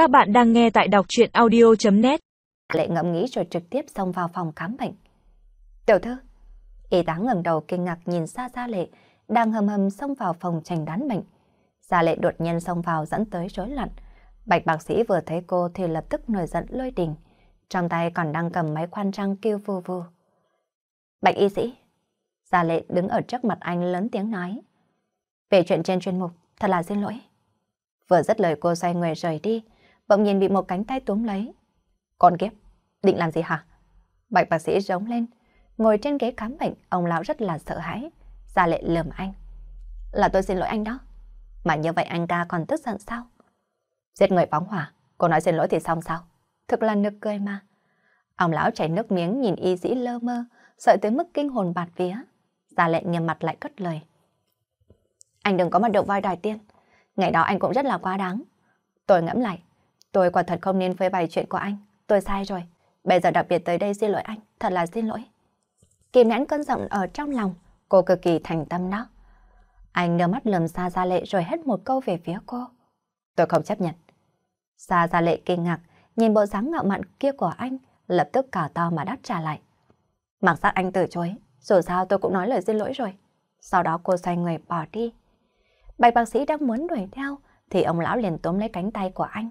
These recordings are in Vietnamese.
Các bạn đang nghe tại đọc chuyện audio.net Lệ ngẫm nghĩ rồi trực tiếp xông vào phòng khám bệnh. Tiểu thư, y tá ngẩng đầu kinh ngạc nhìn xa Gia Lệ, đang hầm hầm xông vào phòng trành đoán bệnh. Gia Lệ đột nhiên xông vào dẫn tới rối loạn. Bạch bác sĩ vừa thấy cô thì lập tức nổi giận lôi đình, trong tay còn đang cầm máy khoan răng kêu vù vù. Bạch y sĩ, Gia Lệ đứng ở trước mặt anh lớn tiếng nói. Về chuyện trên chuyên mục, thật là xin lỗi. Vừa dứt lời cô xoay người rời đi, bỗng nhiên bị một cánh tay túm lấy. Con kiếp, định làm gì hả? Bạch bác sĩ rống lên, ngồi trên ghế khám bệnh, ông lão rất là sợ hãi. Gia lệ lườm anh. Là tôi xin lỗi anh đó. Mà như vậy anh ca còn tức giận sao? Giết người phóng hỏa, cô nói xin lỗi thì xong sao? Thực là nực cười mà. Ông lão chảy nước miếng nhìn y sĩ lơ mơ, sợ tới mức kinh hồn bạt vía. Gia lệ nghiêm mặt lại cất lời. Anh đừng có mà động vai đài tiên. Ngày đó anh cũng rất là quá đáng. Tôi ngẫm lại, tôi quả thật không nên phơi bày chuyện của anh. Tôi sai rồi. Bây giờ đặc biệt tới đây xin lỗi anh, thật là xin lỗi. Kìm nén cơn giận ở trong lòng, cô cực kỳ thành tâm đó. Anh đưa mắt lườm xa ra lệ rồi hết một câu về phía cô. Tôi không chấp nhận. Xa ra lệ kinh ngạc, nhìn bộ dáng ngạo mạn kia của anh, lập tức cả to mà đáp trả lại. Mặc sát anh từ chối, dù sao tôi cũng nói lời xin lỗi rồi. Sau đó cô xoay người bỏ đi. Bạch bác sĩ đang muốn đuổi theo, thì ông lão liền tóm lấy cánh tay của anh.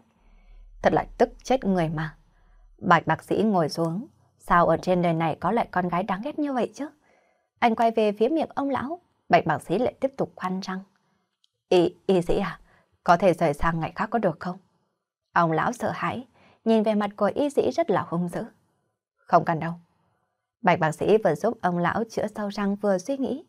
Thật là tức chết người mà. Bạch bác sĩ ngồi xuống, sao ở trên đời này có lại con gái đáng ghét như vậy chứ? Anh quay về phía miệng ông lão, bạch bác sĩ lại tiếp tục khoan răng. Y, y sĩ à, có thể rời sang ngày khác có được không? Ông lão sợ hãi, nhìn về mặt của y sĩ rất là hung dữ. Không cần đâu. Bạch bác sĩ vừa giúp ông lão chữa sâu răng vừa suy nghĩ.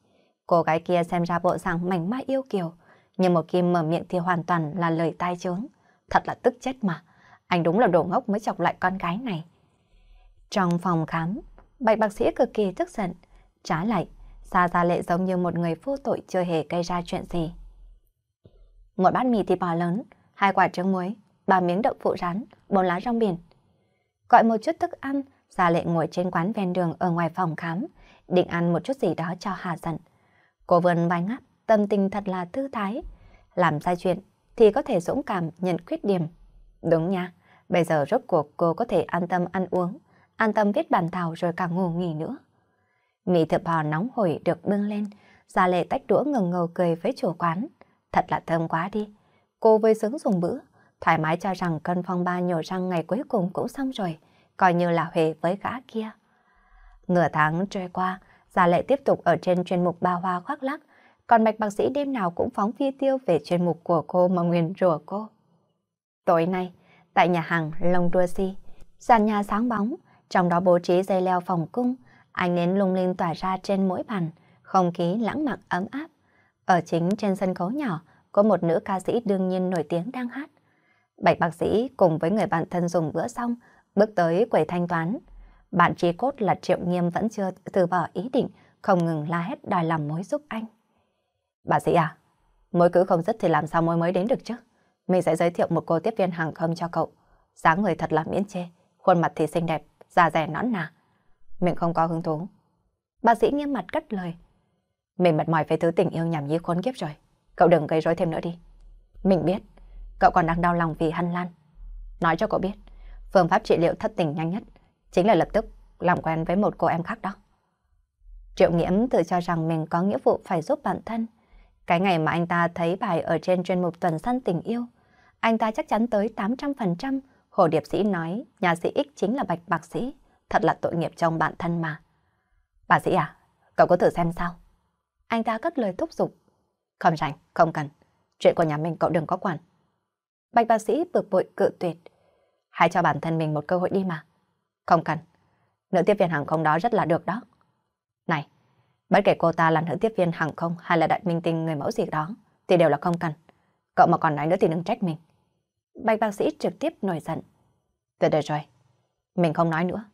Cô gái kia xem ra bộ dạng mảnh mai yêu kiều, nhưng một khi mở miệng thì hoàn toàn là lời tai chướng. Thật là tức chết mà. Anh đúng là đồ ngốc mới chọc lại con gái này. Trong phòng khám, bạch bác sĩ cực kỳ tức giận. Trái lại, xa Gia Lệ giống như một người vô tội chưa hề gây ra chuyện gì. Một bát mì thịt bò lớn, hai quả trứng muối, ba miếng đậu phụ rán, bốn lá rong biển. Gọi một chút thức ăn, Gia Lệ ngồi trên quán ven đường ở ngoài phòng khám, định ăn một chút gì đó cho hà giận. Cô vườn vai ngắt, tâm tình thật là thư thái. Làm sai chuyện thì có thể dũng cảm nhận khuyết điểm. Đúng nha, bây giờ rốt cuộc cô có thể an tâm ăn uống, an tâm viết bản thảo rồi cả ngủ nghỉ nữa. Mì thịt bò nóng hổi được bưng lên, Gia Lệ tách đũa ngừng ngầu cười với chủ quán. Thật là thơm quá đi. Cô vui sướng dùng bữa, thoải mái cho rằng cân phong ba nhổ răng ngày cuối cùng cũng xong rồi, coi như là huề với gã kia. Nửa tháng trôi qua, Gia Lệ tiếp tục ở trên chuyên mục ba hoa khoác lắc, còn bạch bác sĩ đêm nào cũng phóng phi tiêu về chuyên mục của cô mà nguyền rủa cô. Tối nay, tại nhà hàng Long Đua Si, sàn nhà sáng bóng, trong đó bố trí dây leo phòng cung, ánh nến lung linh tỏa ra trên mỗi bàn, không khí lãng mạn ấm áp. Ở chính trên sân khấu nhỏ, có một nữ ca sĩ đương nhiên nổi tiếng đang hát. Bạch bác sĩ cùng với người bạn thân dùng bữa xong, bước tới quầy thanh toán. Bạn trí cốt là Triệu Nghiêm vẫn chưa từ bỏ ý định, không ngừng la hét đòi làm mối giúp anh. Bà sĩ à, mối cứ không dứt thì làm sao mối mới đến được chứ? Mình sẽ giới thiệu một cô tiếp viên hàng không cho cậu. dáng người thật là miễn chê, khuôn mặt thì xinh đẹp, da rẻ nõn nà. Mình không có hứng thú. Bà sĩ nghiêm mặt cất lời. Mình mệt mỏi với thứ tình yêu nhảm nhí khốn kiếp rồi. Cậu đừng gây rối thêm nữa đi. Mình biết, cậu còn đang đau lòng vì Hân Lan. Nói cho cậu biết, phương pháp trị liệu thất tình nhanh nhất chính là lập tức làm quen với một cô em khác đó. Triệu Nghiễm tự cho rằng mình có nghĩa vụ phải giúp bản thân. Cái ngày mà anh ta thấy bài ở trên chuyên mục tuần săn tình yêu, anh ta chắc chắn tới 800% Hồ Điệp Sĩ nói nhà sĩ X chính là bạch bạc sĩ. Thật là tội nghiệp trong bản thân mà. Bà sĩ à, cậu có thử xem sao? Anh ta cất lời thúc giục. Không rảnh, không cần. Chuyện của nhà mình cậu đừng có quản. Bạch bác sĩ bực bội cự tuyệt. Hãy cho bản thân mình một cơ hội đi mà. Không cần. Nữ tiếp viên hàng không đó rất là được đó. Này, bất kể cô ta là nữ tiếp viên hàng không hay là đại minh tinh người mẫu gì đó, thì đều là không cần. Cậu mà còn nói nữa thì đừng trách mình. Bạch bác sĩ trực tiếp nổi giận. Tuyệt đời rồi, mình không nói nữa.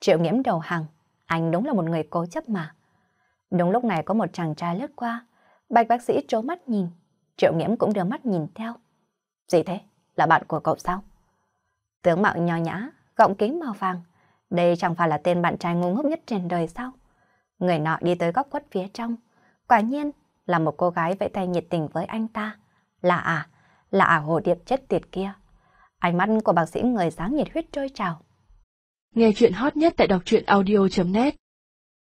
Triệu nghiễm đầu hàng, anh đúng là một người cố chấp mà. Đúng lúc này có một chàng trai lướt qua, bạch bác sĩ trố mắt nhìn, triệu nghiễm cũng đưa mắt nhìn theo. Gì thế? Là bạn của cậu sao? Tướng mạo nho nhã, gọng kính màu vàng. Đây chẳng phải là tên bạn trai ngu ngốc nhất trên đời sao? Người nọ đi tới góc quất phía trong. Quả nhiên là một cô gái vẫy tay nhiệt tình với anh ta. Là à, là à hồ điệp chết tiệt kia. Ánh mắt của bác sĩ người sáng nhiệt huyết trôi trào. Nghe chuyện hot nhất tại đọc truyện audio.net